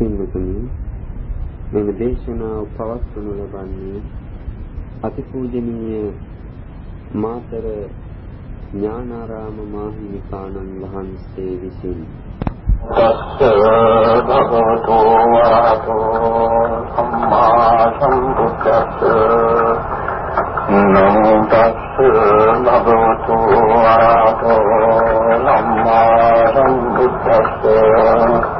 පින්තුනි මෙම දේශනාව පවත්වනු ලබන්නේ අතිපූජනීය මාතර ඥානාරාම මාහිමිපාණන් වහන්සේ විසින්. තස්ස භගවතු වරහතෝ සම්මා සම්බුද්දස්ස නමෝ තස්ස භගවතු වරහතෝ සම්මා සම්බුද්දස්ස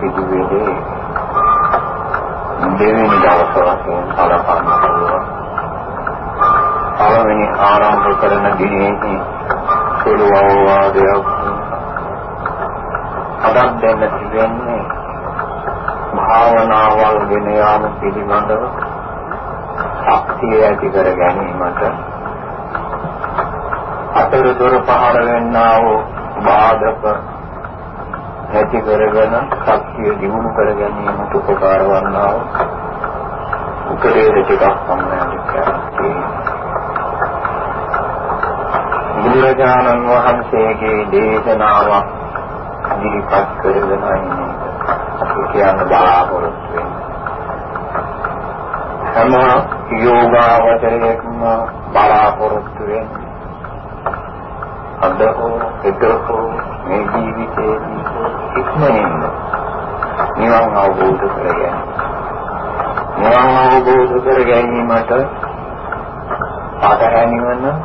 පිළිවෙලේ දෙවෙනි දවස වශයෙන් සලකන්න පුළුවන්. පළවෙනි ආරම්භ කරන දිනෙහි සුළු අවවාදයක් අදක් දෙන්න තිබෙන්නේ භාවනාවල් ගෙන යාම පිළිබඳව ශක්තිය ඇති කර ගැනීමට අතරතුර පහළ වෙන්නා වූ බාධක ඇති කරගෙන ශක්තිය දිනු කර ගැනීමට උපකාර වන්නා වූ උපදේශ ටිකක් බුදුරජාණන් වහන්සේගේ දේශනාවක් ඉදිරිපත් කරගෙන ඉන්නේ අපි කියන්න බලාපොරොත්තු වෙන්නේ හැම යෝගාවචරයකම බලාපොරොත්තු වෙන්නේ අද හෝ හෙට හෝ මේ ජීවිතයේදී ඉක්මනින්ම නිවන් අවබෝධ කරගන්න. නිවන් අවබෝධ කර ගැනීමට පාඨ වෙන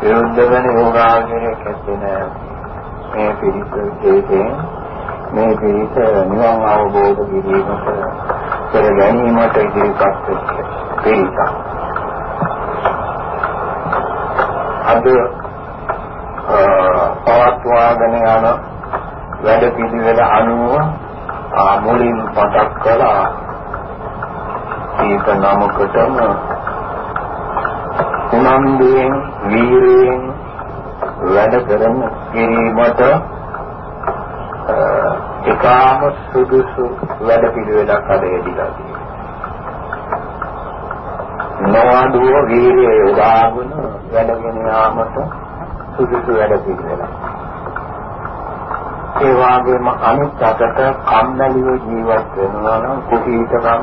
විරුද්ධ වෙන යෝගාචරයක් ඇත්තේ මේ පිළිස දෙයෙන් මේ පිළිස නිවන් අවබෝධ කිරීමට කර ගැනීමට ඉදිරිපත් වෙච්ච පිළිස. අද පවත්වාගෙන යන වැඩ පිළිවෙල අනුව මුලින් පටක් කළා ඒක නමකටම උනන්දුවෙන් වීරයෙන් වැඩ කරන කිරීමට ඒකාම සුදුසු වැඩ පිළිවෙලක් අද යෙදিলা තියෙනවා. නවදුව වීරිය යොදාගෙන වැඩගෙන යාමට සුදුසු වැඩ පිළිවෙලක්. ඒ වගේම අනිත් අතට කම්මැලිව ජීවත් වෙනවා නම් කුසීතකම්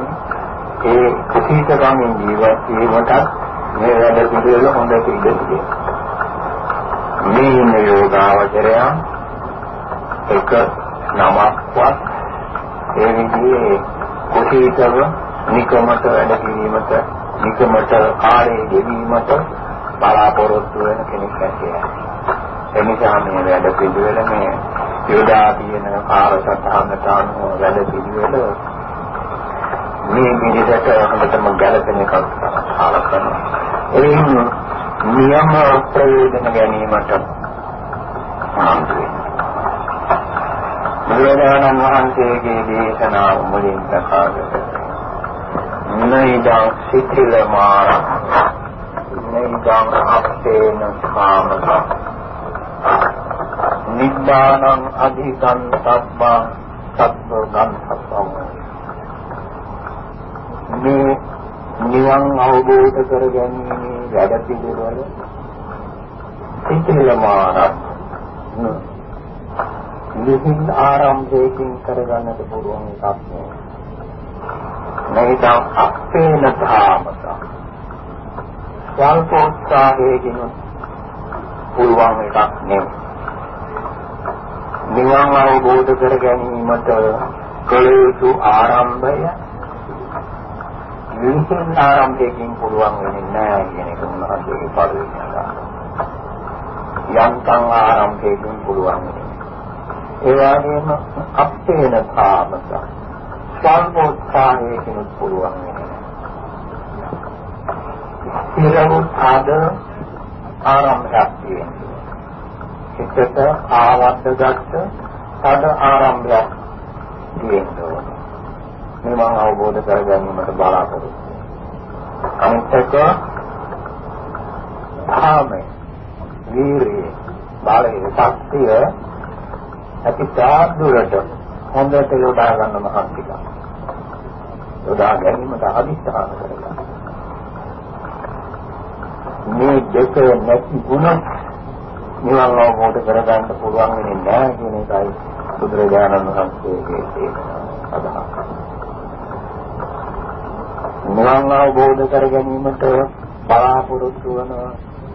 ඒ කුසීතකමින් ජීවත් වීමට මේ වැඩ පිළිවෙල හොඳට ඉඩ තිබෙනවා. මේ ඉන්න යෝගාවචරය එක නමක්වත් ඒ විදිහේ කුසීතව නිකමට වැඩ කිරීමට නිකමට කාර්යය ගෙවීමට බලාපොරොත්තු වෙන කෙනෙක් නැහැ. එනිසා මේ වැඩ පිළිවෙල මේ යෝදා තියෙන කාලසටහනට අනුව වැඩ පිළිවෙල මේ විදිහට හොඳටම ගැළපෙන එකක් සලකනවා. එයින් නියම ප්‍රයෝජන ගැනීමට බුදුරජාණන් වහන්සේගේ දේශනාව මුලින් ප්‍රකාශ කළා. නයිදං සිතිලමාර නයිදං අපේන කාමක නිබ්බානං අධිකං සබ්බා සබ්බං සබ්බං මේ නිවන් අවබෝධ කර ගැනීමේ වැඩ පිළිවෙල සිතිලමාරක් නිහින් ආරම්භයකින් කරගන්නට පුළුවන් එකක් නෙවෙයි. නැහිතම් අපේන ධාමත. ස්වල්පෝත්සාහයෙන් පුළුවන් එකක් නෙවෙයි. නිවන් අවබෝධ කර ගැනීමට කළ යුතු ආරම්භය විහිං ආරම්භයෙන් පුළුවන් වෙන්නේ නැහැ කියන එක උන්වහන්සේගේ පරිවිඥාන. යම්තම් ආරම්භයෙන් පුළුවන් වෙන්නේ. ඒ වගේම අපේන කාමක ස්වල්පෝත්සාහයෙන් පුළුවන් වෙන්නේ. ඉරවුත්ාද ආරම්භයක් තියෙනවා. හිතට ආවද්දගත්ත තද ආරම්භයක් තියෙනවා. මේ මම අවබෝධ කර ගැනීමට බලාපොරොත්තු අනිත් එක ආමේ වීරිය බාලයේ ශක්තිය ඇති සාදුරට හොඳට යොදා ගන්න මහන්සික යොදා ගැනීමට අදිස්ථාන කරගන්න. මේ දෙක නැති ගුණ නිවන් අවබෝධ කරගන්න පුළුවන් වෙන්නේ නැහැ කියන එකයි බුදුරජාණන් වහන්සේගේ අදහස. නිවන් අවබෝධ කර ගැනීමට බලාපොරොත්තු වන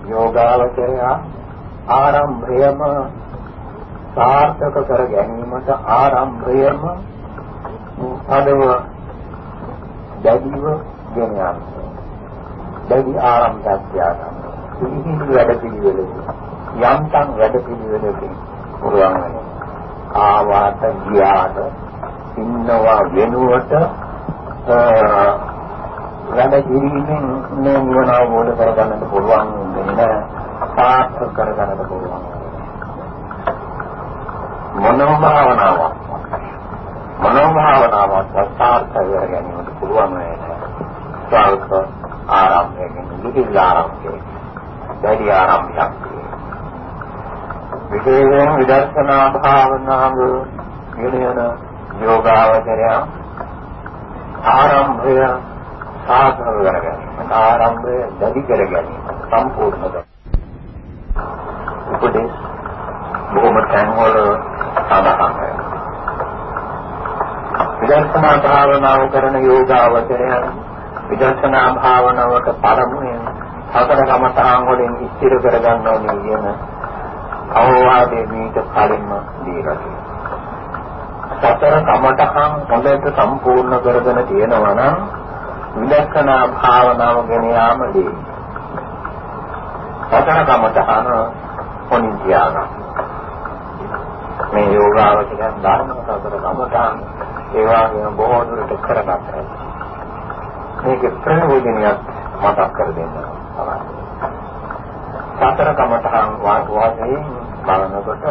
යෝගාවචරය ආරම්භයම සාර්ථක කර ගැනීමට ආරම්භයම අදව දැඩිව ගෙන යන්න. දැඩි ආරම්භයක් යාගන්න. පිළිහිදු වැඩ පිළිවෙලකින් යම්තම් වැඩ පිළිවෙලකින් පුරවන්න වෙනවා. ආවාත ගියාට ඉන්නවා වෙනුවට වැඩ කිරීමෙන් මේ නිවන අවබෝධ කරගන්නට පුළුවන් වෙන සාර්ථක කරගන්නට පුළුවන්. මනෝ භාවනාවක් මනෝ භාවනාවක් සාර්ථක කර ගැනීමට පුළුවන් වෙන සාර්ථක ආරම්භයෙන් නිදිල ආරම්භයෙන් දැඩි ආරම්භයක් විශේෂයෙන් විදර්ශනා භාවනාව කියන යෝගාවචරය ආරම්භය සාධන කර ගැනීම ආරම්භය දැඩි කර ගැනීම සම්පූර්ණ කර උපදේශ බොහොම තැන්වල සඳහන්. විදර්ශනා භාවනාව කරන යෝගාවචරයන් විදර්ශනා භාවනාවට පළමුවෙන් සතර කමතහන් වලින් ස්ථිර කරගන්න ඕනේ කියන අවවාදයේ මීට කලින්ම දීලා. තියෙනවා. සතර කමතහන් හොඳට සම්පූර්ණ කරගෙන තියෙනවා නම් විලක්ෂණා භාවනාව ගෙන යාමදී සතර කමතහන පොණින් තියාගන්න. මේ යෝගාවචරයන් ධර්ම සතර කමතහන් ඒ වගේම බොහෝ දුරට කරගන්නවා. මේක ප්‍රයෝජනයක් මතක් කර දෙන්න තමයි. සතර කමතහන් වාසයෙන් බලනකොට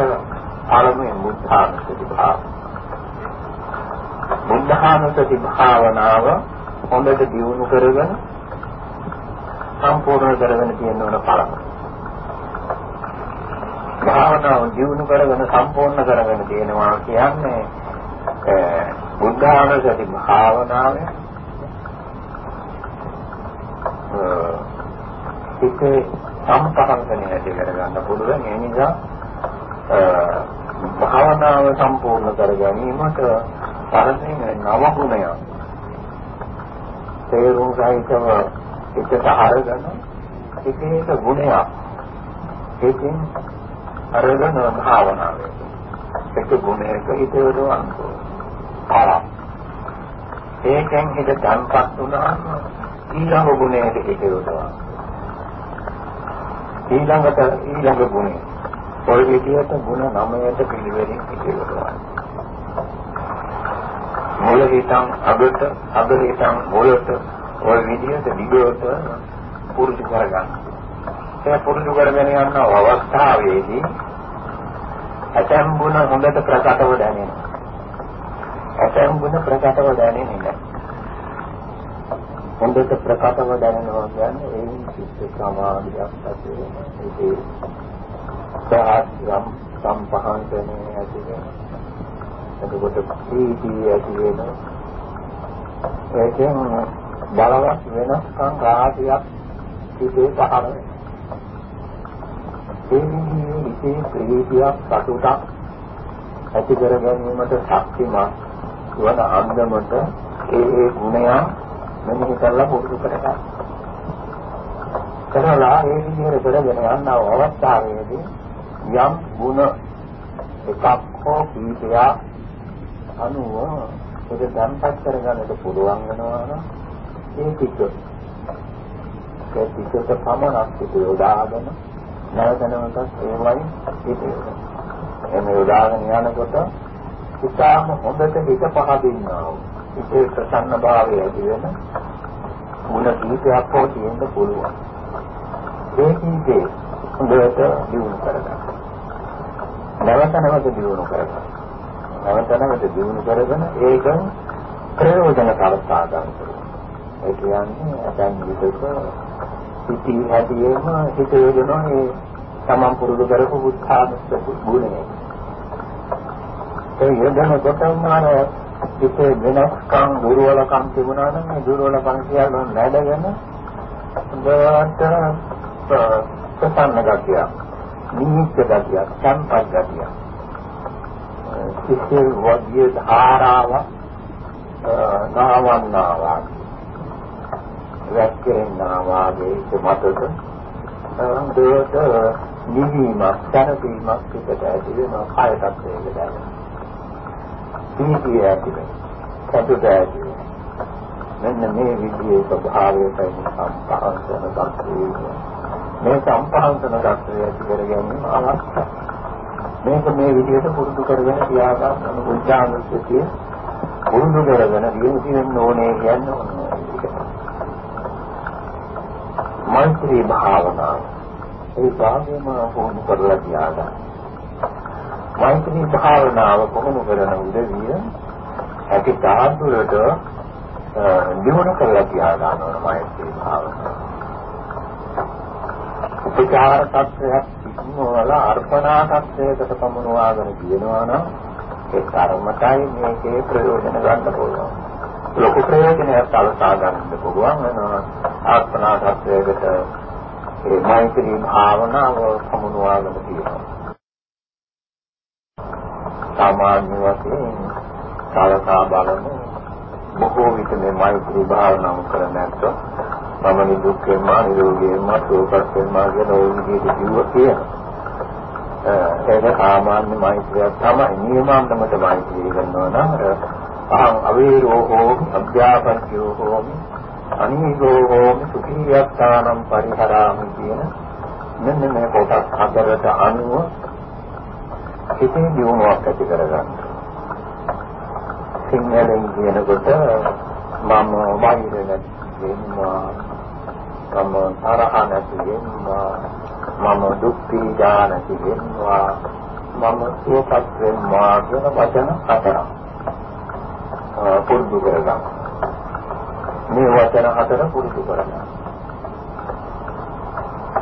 පළමුවෙන් බුද්ධානුස්සති භාව. බුද්ධානුස්සති භාවනාව හොඳට දියුණු කරගෙන සම්පූර්ණ කරගෙන තියෙන ඕන පළම. භාවනාව දියුණු කරගෙන සම්පූර්ණ කරගෙන තියෙනවා කියන්නේ බුද්ධානුසති භාවනාවේ හිතේ සම්පහන්කණය ඇති කරගන්න පුළුවන් ඒ නිසා භාවනාව සම්පූර්ණ කර ගැනීමට පරතේ නව ගුණයක් තේරුම් සහිතව එකට අරගෙන ඒකේක ගුණයක් ඒකෙන් අරගෙන භාවනාවේ. ඒක ගුණයක හිතේවදවන්න ඕන ඒකෙන් හිත තන්පත් වුණාම ඊළඟ ගුණයට හිතේවදවන්න ඊළඟට ඊළඟ ගුණය. ඔය විදිහට ගුණ 9ට පිළිවෙලින් හිතේවදවන්න මුල හිතන් අගට අග හිතන් මුලට ඔය විදිහට දිගට පුරුදු කරගන්න. ඒ පුරුදු කරගෙන යන අවස්ථාවේදී ඇතැම් ගුණ හොඳට ප්‍රකටව දැනෙනවා. ඇතැම් ගුණ ප්‍රකටව දැනෙන්නේ නැහැ. හොඳට ප්‍රකටව දැනෙනවා කියන්නේ ඒ චිත්ත සමාධියක් ඇති වෙන ඒකේ සාහස්යම් සම්පහන්සනේ ඇති වෙනවා. එතකොට ප්‍රීතිය ඇති වෙනවා. ඒකෙන් බලවත් වෙනස්කම් රාශියක් හිතේ පහළ වෙනවා. ඒ විදිහේ හිතේ ප්‍රීතියක් සතුටක් ඇති කර ගැනීමට ශක්තිමත් වන අන්දමට ඒ ඒ ගුණයන් මෙනෙහි කරලා පුරුදු කරගන්න. කරලා ඒ විදිහට කරගෙන යන අවස්ථාවේදී යම් ගුණ එකක් හෝ කීපයක් අනුව ඒක දැන්පත් කරගන්නට පුළුවන් වෙනවා නම් ඒ ටික ඒ ටිකට පමණක් ටික යොදාගෙන නැවත නැවතත් ඒ වයින් හිතේ එමෙ යොදාගෙන යනකොට ඉතාම හොඳට හිත පහදින්නවා. හිතේ ප්‍රසන්න භාවය ඇති වෙන මුල කීපයක් හෝ තියෙන්න පුළුවන්. ඒ කීපේ හොඳට දියුණු කරගන්න. නැවත නැවත දියුණු කරගන්න? නැවත නැවත දියුණු කරගෙන ඒකෙන් ප්‍රයෝජන කරස්සා ගන්න ඒ කියන්නේ දැන් විදක සිටී හැටියෙම හිත යොදනවා මේ තමන් පුරුදු කරපු බුද්ධානුස්සති ගුණය. ඒ යොදනකොටම අර හිතේ වෙනස්කම් දුර්වලකම් තිබුණා නම් මේ දුර්වලකම් කියලා නැඩගෙන හොඳට ප්‍රසන්න ගතිය, නිමිත්ත ගතිය, සම්පත් ගතිය. සිසිල් වගේ ධාරාව නාවන්නවා වැක්කෙන්නා වාගේ මතක හොඳට නිවීමක් දැනීමක් පිටට ඇති වෙනවා කායටත් ඒක දැනෙනවා. සීතිය ඇති වෙනවා. සතුට ඇති වෙනවා. මෙන්න මේ විදිහේ ස්වභාවයයි සම්පහන්සන දක්ෂය. මේ සම්පහන්සන දක්ෂය ඇති කර ගැනීම අවශ්‍යයි. මේක මේ විදිහට පුරුදු කරගෙන තියාගන්න බුද්ධානුස්සතිය පුරුදු කරගෙන දියුණු වෙන්න ඕනේ කියන්නේ ඕනේ. මෛත්‍රී භාවනාව ඒ භාගයම පුහුණු කරලා තියාගන්න. මෛත්‍රී භාවනාව පුහුණු කරන උදවිය ඇති තාදුරට දිනු කරලා තියාගන්න ඕන මෛත්‍රී භාවනාව. උපචාර තත්ත්වයක් ඉක්මවල අර්පණා තත්ත්වයකට පමුණවාගෙන කියනවා නම් ඒ කර්මතයි මේකේ ප්‍රයෝජන ගන්න පුළුවන්. ලොකු ප්‍රයෝජනයක් සලසා ගන්න පුළුවන් වෙනවා ආත්මනා තත්ත්වයකට ඒ මෛත්‍රී භාවනාව සමුනවාගෙන තියෙනවා. සාමාන්‍ය වශයෙන් සලකා බලමු බොහෝ විට මේ මෛත්‍රී භාවනාව කරන්නේ නැත්නම් මම නිදුක්කේම නිරෝගීම සුවපත්ම කියන ওই විදිහට කිව්ව කියනවා. ඒක සාමාන්‍ය මෛත්‍රියක් තමයි නියමාන්තමට මෛත්‍රී කරනවා නම් අහං අවේරෝ හෝමි අභ්‍යාපන්‍යෝ හෝමි අනිගෝ හෝමි සුඛියත්තානම් පරිහරාමි කියන මෙන්න මේ කොටස් හතරට අනුව හිතේ දියුණුවක් ඇති කරගන්න. සිංහලෙන් කියනකොට මම වෛර නැතිවෙනවා මම තරහ නැතිවෙනවා මම දුක් පීඩා නැතිවෙනවා මම සුවපත් වෙනවා කියන වචන හතරක් පුරුදු කරගන්න. මේ වචන හතර පුරුදු කරගන්න.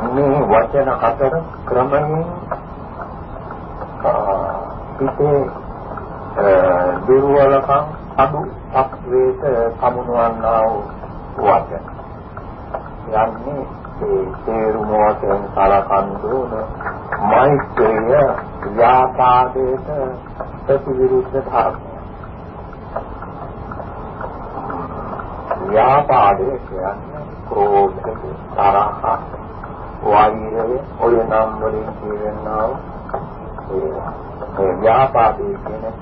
මේ වචන හතර ක්‍රමයෙන් හිතේ දුර්වලකම් අඩු පක්වේත සමුනවන්නා වූ වචන. යන්නේ ඒ තේරුම වශයෙන් සලකන් දුන මෛත්‍රිය ව්‍යාපාදයට ප්‍රතිවිරුද්ධ ධර්ම. ව්‍යාපාදය කියන්නේ ක්‍රෝධ, තරහ, වෛරය, ඔය නම් වලින් කියවෙනා ඒ ව්‍යාපාදයේ කියනක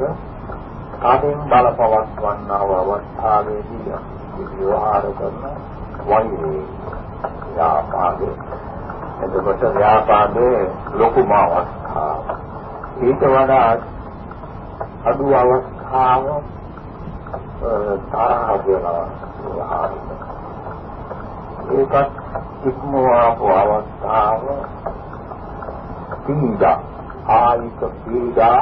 කාදෙන් බලපවත්වන්නා වූ අවස්ථාවේදී විවහාර කරන වෛරය ව්‍යාපාදේ එතකොට ව්‍යාපාදේ ලොකුම අවස්ථාව ඊට වඩා අඩු අවස්ථාව තරහ වෙනවා ව්‍යවහාරික. ඒකත් ඉක්මවාපු අවස්ථාව පීඩා ආයික පීඩා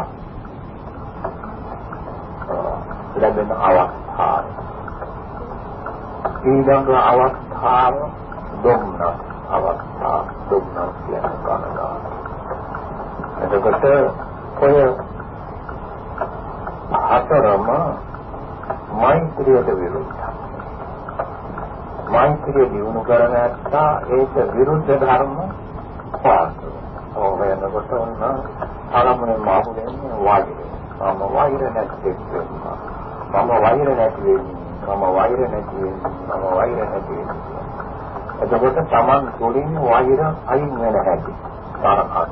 ලැබෙන අවස්ථාව. ඊළඟ අවස්ථාව දුම්නස් අවස්ථාව දුම්නස් කියන කනගාන. එතකොට ඔය හතරම මෛත්‍රියට විරුද්ධයි. මෛත්‍රිය දිනු කර නැත්තා ඒක විරුද්ධ ධර්ම පාසු. ඕවෙනකොට උන්න ආරම්භනේ මාහු දෙන්නේ වාගිර. මම වාගිර නැති වෙනවා. මම වාගිර නැති වෙන්නේ. මම වාගිර නැති වෙන්නේ. මම වාගිර නැති වෙන්නේ. එතකොට Taman තුළින් වාගිර අයින් වෙන හැටි. තරකත්.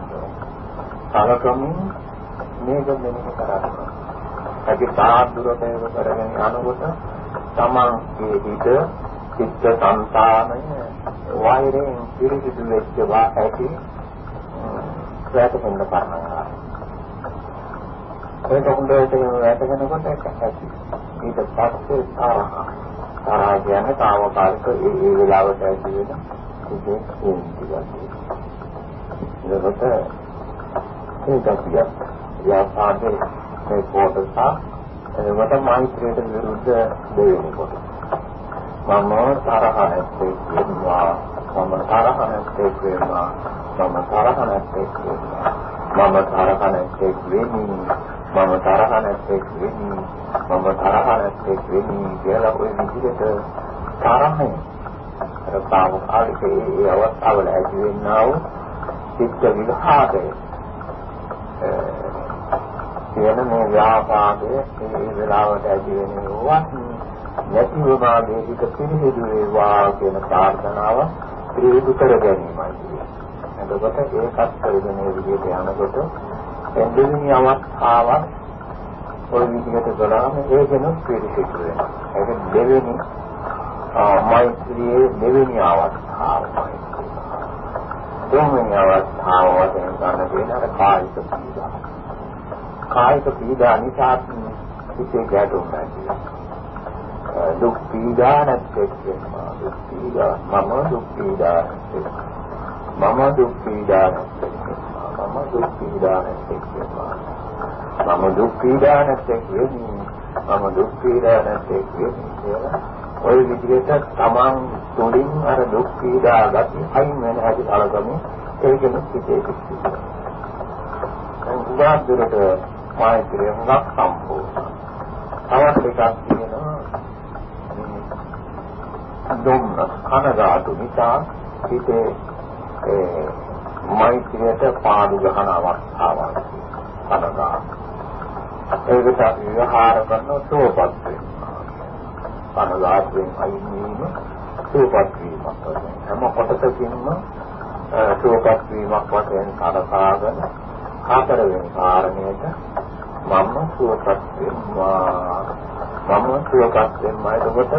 තරකමින් මේක මෙන්න කරන්නේ. ඇති තාත් දුරට කරගෙන යනකොට තමන්ගේ හිත චිත්ත සංතානය වෛරයෙන් පිරිසිදු වෙච්ච වා ඇති වැටෙන්න පටන් ඒක හොඳට වැටෙනකොට ඒක ඇති. ඊට පස්සේ තරහ තරහ කියන්නේ తాවකාලික ඒ ඒ වෙලාවට ඇති වෙන කිසිම හේතුවක් ඒකට ඒකක් ව්‍යාපාදේ මේ කොටස එතකොට මෛත්‍රියට විරුද්ධ දෙවෙනි කොටස මම තරහ නැත්තේ කියනවා. මම තරහ නැත්තේ කියනවා. මම තරහ නැත්තේ කියනවා. මම තරහ නැත්තේ වෙමි මම තරහ නැත්තේ වෙමි මම තරහ නැත්තේ වෙමි කියලා ඔය විදිහට තරහයි රසාව කාලිකේ ඒ අවස්ථාවල ඇති වෙනා වූ චිත්ත විඝාතය කියන මේ ව්‍යාපාදයේ මේ වෙලාවට ඇති වෙනවත් නැතිව මාගේ හිත පිරිසිදු වේවා කියන ප්‍රාර්ථනාව පිරිසිදු කර ගැනීමයි. එතකොට ඒකත් කරගෙන මේ විදිහට යනකොට දෙවෙනි අවස්ථාවක් ওই විදිහට කළාම ඒකෙන පිරිසිදු වෙනවා. ඒක දෙවෙනි මෛත්‍රියේ දෙවෙනි අවස්ථාවයි. තුන්වෙනි අවස්ථාව වශයෙන් ගන්න දෙන අර කායික පීඩා. කායික පීඩා නිසා හිතේ ගැටුම් නැති. දුක් පීඩා නැත්තේ කියනවා. දුක් පීඩා මම දුක් පීඩා මම දුක් පීඩා නැත්තේ මම දුක් පීඩා නැත්තේ කියනවා. මම දුක් පීඩා නැත්තේ කියන්නේ මම දුක් පීඩා නැත්තේ කියන්නේ ඔය විදිහට තමන් තුළින් අර දුක් පීඩා ගති අයින් වෙන හැටි කලකමින් ඒකෙම සිටේ සිටිනවා. උදාහරණයක් මෛත්‍රිය හුඟක් සම්පූර්ණ. තවත් එකක් තියෙනවා දුම් කනගාටු නිසා හිතේ ඒ මෛත්‍රියට පාඩු ගහන අවස්ථාවක් කනගාටු. ඒකට අපි විහාර කරන සෝපත් වෙනවා. කනගාටුවෙන් අයින් වීම සෝපත් වීමක් වශයෙන් හැම කොටසකින්ම සෝපත් වීමක් වශයෙන් කලකාගෙන හතරවෙනි කාරණයට මම සුවපත් වෙනවා මම සුවපත් වෙනවා එතකොට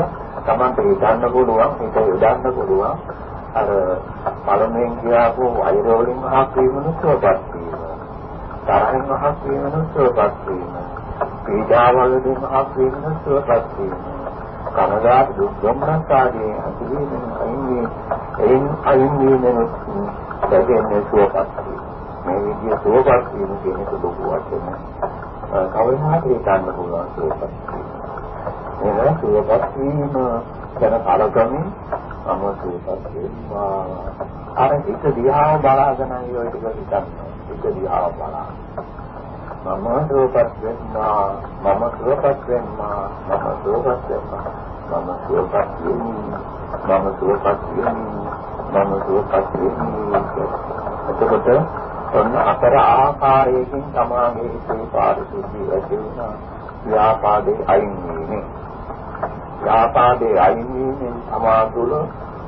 Tamante හිතන්න පුළුවන් හිත යොදන්න පුළුවන් අර පළමුවෙන් කියපු වෛර වලින් මහක් වීමන සුවපත් වීම තරහින් මහක් වීමන සුවපත් වීම පීඩාවල් වලින් මහක් වීමන සුවපත් වීම කනගාට දුක් දුම්නස් ආදී අතිවීමෙන් අයින් වී එයින් අයින් වීමෙන් දැකෙන්නේ සුවපත් වීම මේ විදිය සුවපත් වීම කියන එක ලොකු වචන. කවදාවත් හිතන්න පුළුවන් සුවපත් වීම. එන සුවපත් වීම ගැන කලකමින් මම සුවපත් වෙනවා. අර හිත දිහා බලාගෙන ඉවර ටික හිතන්න. හිත දිහා බලා. මම සුවපත් වෙනවා. මම සුවපත් වෙනවා. මම සුවපත් වෙනවා. මම සුවපත් වෙමි. මම සුවපත් වෙමි. මම සුවපත් වෙමි. එතකොට ඔන්න අතර ආකාරයකින් තමාගේ හිතේ පාරිශුද්ධිය ඇති වෙනවා. ව්‍යාපාදේ අයින් වීමෙන්. ව්‍යාපාදේ අයින් වීමෙන් තමා තුළ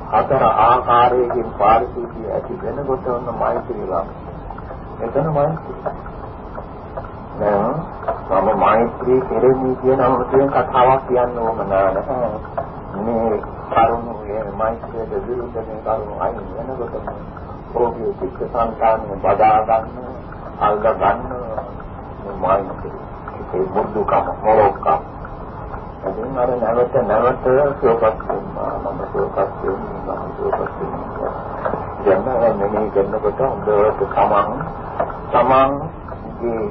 හතර ආකාරයකින් පාරිශුද්ධිය ඇති වෙනකොට ඔන්න මෛත්‍රී ලබන. එතන මෛත්‍රී. නෑ මම මෛත්‍රී කෙරෙමි කියන අමුතුවෙන් කතාවක් කියන්න ඕන නෑ. මේ කරුණු මේ මෛත්‍රියට විරුද්ධ මේ කරුණු අයින් වෙනකොට ඔහුගේ චිත්ත සංකාණය බදා ගන්න, අල්ග ගන්න මෛත්‍රී. ඒ මුදුකම මොලොක්කම. එදින අර නැවත නැවත සෝපත් වෙනවා, මම සෝපත් වෙනවා, මම සෝපත් වෙනවා. ජනරල් මෙනෙහි කරනකොට හොඳට තමන් තමන්ගේ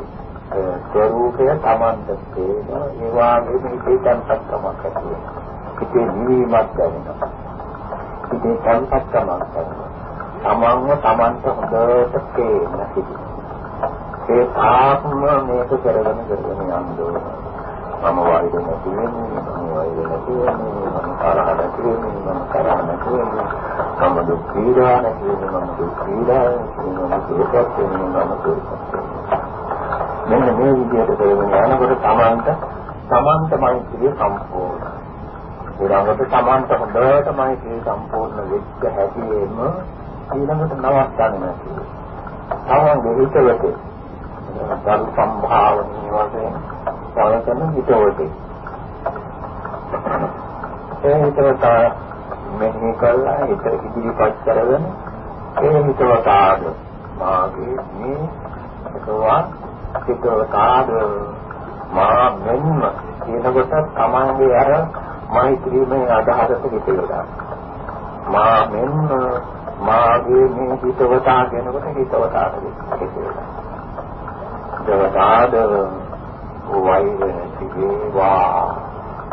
ස්වરૂපය තමන්ට තේනවා ඒ වගේම හිතේ තන්පත්කමක් ඇති වෙනවා හිතේ නිවීමක් දැනෙනවා හිතේ තන්පත්කමක් දැනෙනවා තමන්ව තමන්ට හොඳට තේරෙන සිටි. ඒ තාක්ම මේක කරගෙන කරගෙන යන්න ඕන. මම වෛර නැති වෙන්නේ, මම වෛර නැති වෙන්නේ, මම තරහ නැති වෙන්නේ, මම තරහ නැති වෙන්නේ, මම දුක් පීඩා නැති වෙන්නේ, මම දුක් පීඩා මම සුවපත් වෙන්නේ, මම සුවපත් වෙන්නේ. මෙන්න මේ විදිහට කරගෙන යනකොට තමන්ට තමන්ට මෛත්‍රිය සම්පූර්ණ. ඊළඟට තමන්ට හොඳට මෛත්‍රිය සම්පූර්ණ වෙච්ච හැටියෙම ඊළඟට නවත්තන්න නැති. තමන්ගේ හිතවතේ දරු සම්භාවනීය වශයෙන් සලකන හිතවතේ. ඒ හිතවත මෙහි කළා හිත ඉදිරිපත් කරගෙන ඒ හිතවතාද මාගේ මේ එකවා හිතවතාද මා මෙන්න කියනකොට තමන්ගේ අර මෛත්‍රීමේ අදහසට හිතේලා මා මෙන්න මාගේ මේ හිතවතා කියනකොට හිතවතාට හිතේලා දවතාද වෛර නැති වේවා.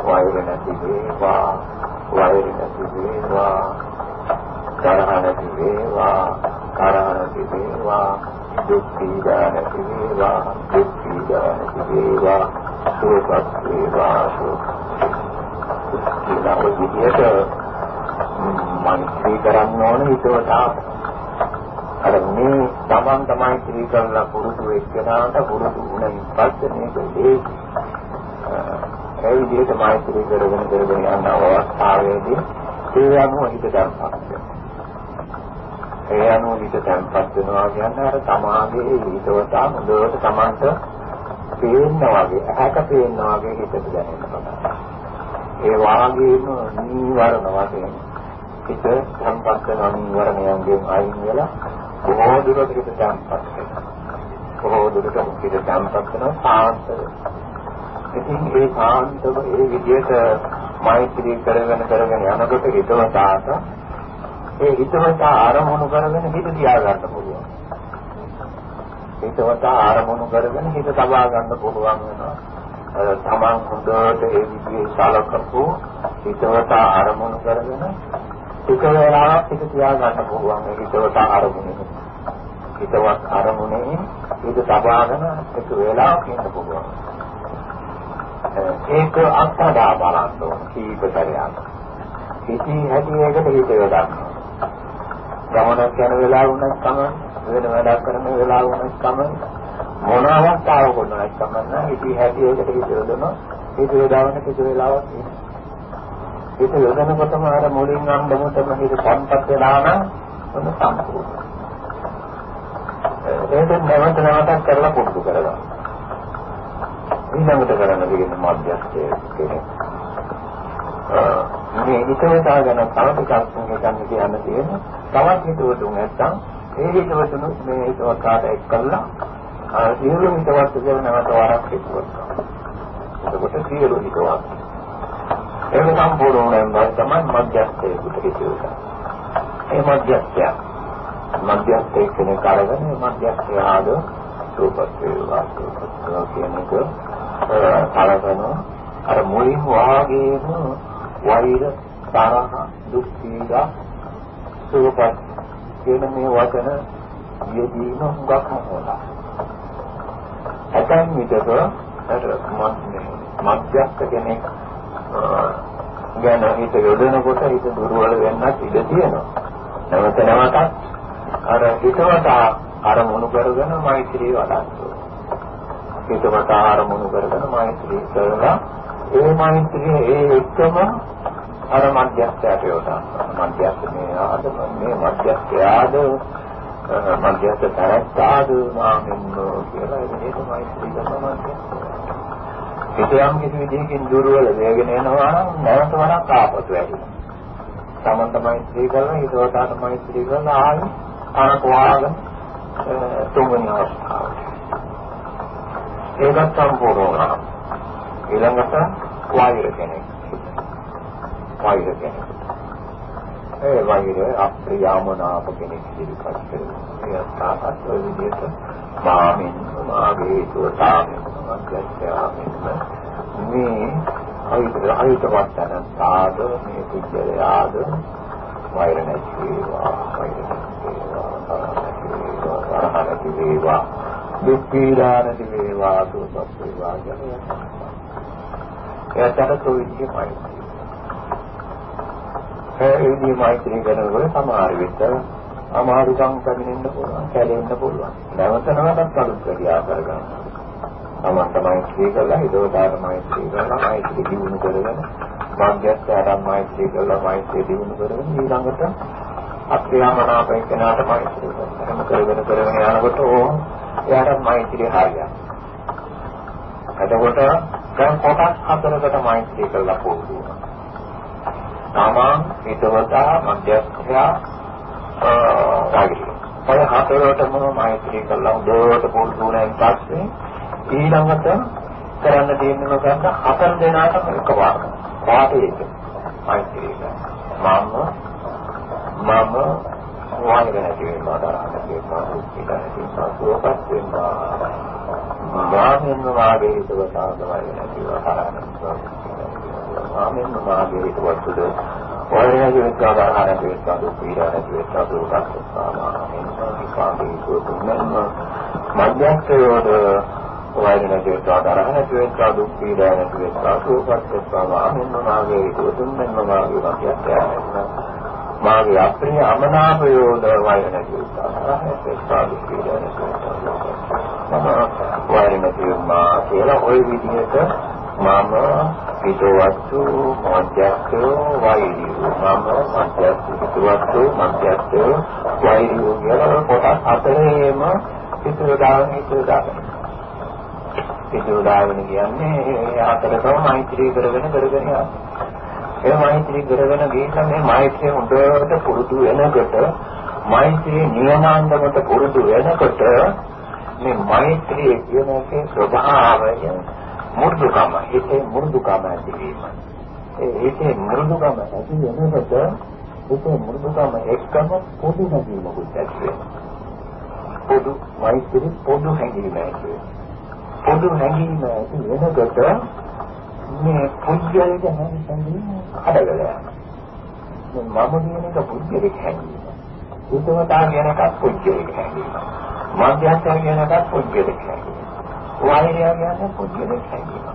වෛර නැති වේවා. වෛර නැති වේවා. තරහ නැති වේවා. තරහ නැති වේවා. දුක් පීඩා නැති වේවා. දුක් පීඩා නැති වේවා. සුවපත් වේවා. කියලා විදියට මෛත්‍රී කරන්න ඕන හිතවතා අර මේ තමන් තමයි ශ්‍රී කරලා පුරුදු එක්කනාට පුරුදු වුණින් පස්සේ මේක ලේසි. ඒ විදිහට මෛත්‍රී කරගෙන කරගෙන යන අවස්ථාවේදී ඒ අනුව හිත දැම්පත් ඒ අනුව හිත දැම්පත් වෙනවා කියන්නේ අර තමාගේ හිතවතා හොඳට තමන්ට පේනවා වගේ ඇහැට පේනවා වගේ හිතට දැනෙනවා. ඒ වාගේම නීවරණ වශයෙන් හිත සම්පත් වෙන නීවරණයන්ගෙන් අයින් වෙලා බොහෝ දුරට හිත තැම්පත් වෙනවා. බොහෝ දුරට හිත තැම්පත් වෙනවා සාන්ත ඉතින් ඒ සාන්තව ඒ විදිහට මෛත්‍රී කරගෙන කරගෙන යනකොට හිතවතාට ඒ හිතවත ආරමුණු කරගෙන හිත තියාගන්න පුළුවන්. හිතවත ආරමුණු කරගෙන හිත තබා ගන්න පුළුවන් වෙනවා. තමන් හොඳට ඒ විදිහේ සලකපු හිතවත ආරමුණු කරගෙන ටික වේලාවක් හිත තියාගන්න පුළුවන් ඒ හිතවත ආරමුණේ. හිතවත් අරමුණේ ඒක තබාගෙන එක වේලාවක් ඉන්න පුළුවන්. ඒක අත්දා බලන්න ඕන කීප සැරයක්. කිසි හැටියකට හිත යොදන්න. ගමනක් යන වෙලාව වුණත් තමයි වෙන වැඩක් කරන වෙලාව වුණත් තමයි මොන අවස්ථාවක වුණත් තමයි ඉති හැටියකට හිත යොදනවා. හිත යොදාගෙන කිසි වෙලාවක් හිත යොදනකොටම අර මුලින් නම් බමුතම හිත සම්පත් වෙනා නම් මොන සම්පූර්ණ ඒක නැවත නැවතත් කරලා පුරුදු කරගන්න. ඊළඟට කරන්න දෙන්නේ මධ්‍යස්ථය කෙනෙක්. මේ හිතවතා ගැන තව ටිකක් හිතන්න කියන්න තියෙන. තවත් හිතවතුන් නැත්තම් ඒ හිතවතුන් මේ හිතවතාට එක්කලා සියලු හිතවත් කියලා නැවත වරක් හිතුවත්. එතකොට සියලු හිතවත්. ඒක සම්පූර්ණ වෙනවා තමයි මධ්‍යස්ථයේ හිතේ. ඒ මධ්‍යස්ථය මධ්‍යස්ථයේ කෙනෙක් අරගෙන මධ්‍යස්ථය ආද සූපත් වේවා සූපත් කියන එක සලකන අර මුලින් වාගේම වෛර තරහ දුක් පීඩා සූපත් කියන මේ වචන යෙදීම හුඟක් හොඳයි. ඇතන් විටක අර මධ්‍යස්ථ කෙනෙක් ගැන හිත යොදනකොට හිත දුර්වල වෙන්නත් ඉඩ තියෙනවා. නැවත නැවතත් අර හිතවට අරමුණු කරගෙන මෛත්‍රී වඩන්න. හිතවට අරමුණු කරගෙන මෛත්‍රී කරලා ඒ මෛත්‍රිය ඒ එක්කම අර මධ්‍යස්ථයට යොදන්න මධ්‍යස්ථ මේ ආද මේ මධ්‍යස්ථයාද මධ්‍යස්ථ තරත්තාද නාමින්නෝ කියලා ඒ විදිහට මෛත්‍රී කරනවා හිතයන් කිසි විදිහකින් දුර්වල වේගෙන එනවා නම් නැවත වරක් ආපසු ඇවිල්ලා. තමන්ට මෛත්‍රී කරලා හිතවතට මෛත්‍රී කරලා ආයි අරක වාගෙන තුන්වෙනි අවස්ථාව. ඒකත් සම්පූර්ණ වුණා. ඊළඟට වෛර කෙනෙක්. වෛර කෙනෙක්. ඒ වෛර අප්‍රියමනාප කෙනෙක් ඉදිරිපත් කරනවා. ඒ තාපත් ඔය විදිහට මාමින් මාගේ සෝතාමින් මග්ගස්යාමින් මේ අයිතර අයිතවත් තන සාද මේ කුජලයාද වෛර නැති වේවා වෛර නැති වේවා නැති වේවා. දුක් පීඩා නැති වේවා දුක් වේවා කියනවා එයාට කොවිච්චමයි ඒ ඉදී මෛත්‍රී කරනකොට සමහර විට අමාරුකම් පැමිණෙන්න පුළුවන් කැලෙන්න පුළුවන් නැවත නැවතත් අලුත් ක්‍රියා කරගන්න තමන් තමයි ශ්‍රී කළා හිතවතාවට මෛත්‍රී කරලා මෛත්‍රී දිනු කරගෙන මධ්‍යස්ථ මෛත්‍රී කළා මෛත්‍රී දිනු කරගෙන ඊළඟට අප්‍රියමනාපය කෙනාට මෛත්‍රී කරනවා කරගෙන කරගෙන යනකොට ඕ එයාට මෛත්‍රී හරියනවා එතකොට දැන් කොටස් හතරකට මෛත්‍රී කළා පොදු තමන් හිතවතා මධ්‍යස්ථයා වගේ. ඔය හතරටම මෛත්‍රී කළා උදේට පුරුදු වුණාන් පස්සේ ඊළඟට කරන්න තියෙන්නේ මොකක්ද? හතර දෙනාටම එකපාර. පාටේක. මෛත්‍රී මම මම වායගෙන තියෙනවා තරහට තියෙනවා ඉතින් සුවපත් වෙනවා. මානෙන්න වාගේ හිතවතා වායගෙන තියෙනවා තරහට මානෙන්න වාගේ හිතවතුද වායගෙන තියෙනවා තරහට තියෙනවා දුක් පීඩාවට තියෙනවා දුකක් වෙනවා. එන්න කාගේ දුක්නෙන්න මධ්‍යස්ථයෝද වායගෙන තියෙනවා තරහට තියෙනවා දුක් පීඩාවට තියෙනවා දුකක් වෙනවා. මානෙන්න වාගේ හිතවතුන් මෙන්න වාගේ මධ්‍යස්ථයෝ මාගේ අප්‍රිය අමනාපයෝද වෛර නැති උත්සාහ සාදු කියලා. මම වෛර නැති වුණා කියලා ওই විදිහට මම පිටවත්තු මධ්‍යස්ථ වෛරිය. මම මධ්‍යස්ථ පිටවත්තු මධ්‍යස්ථ වෛරිය කියලා කොටස් හතරේම ඉතුරු දාගෙන ඉතුරු දාගෙන ඉතුරු දාගෙන කියන්නේ හතරකම මෛත්‍රී කරගෙන කරගෙන යනවා ඒ මෛත්‍රී කරගෙන ගිහින් මේ මෛත්‍රිය හොඳට පුරුදු වෙනකොට මෛත්‍රී නියමාන්දමට පුරුදු වෙනකොට මේ මෛත්‍රිය කියන එකේ ස්වභාවය මෘදුකම හිතේ මෘදුකම ඇතිවීම. ඒ හිතේ මෘදුකම ඇති වෙනකොට හිතේ මෘදුකම එක්කම පොදු නැතිවකුත් ඇති වෙනවා. පොදු මෛත්‍රී පොදු හැඟීම ඇති පොදු හැඟීම ඇති වෙනකොට මේ පුද්ගලික හැඟීම කඩගල යනවා. මම කියන එක පුද්ගලික හැඟීම. උදවතා කියන එකත් පුද්ගලික හැඟීම. මධ්‍යස්ථය කියන එකත් පුද්ගලික හැඟීම. වෛරය කියන පුද්ගලික හැඟීම.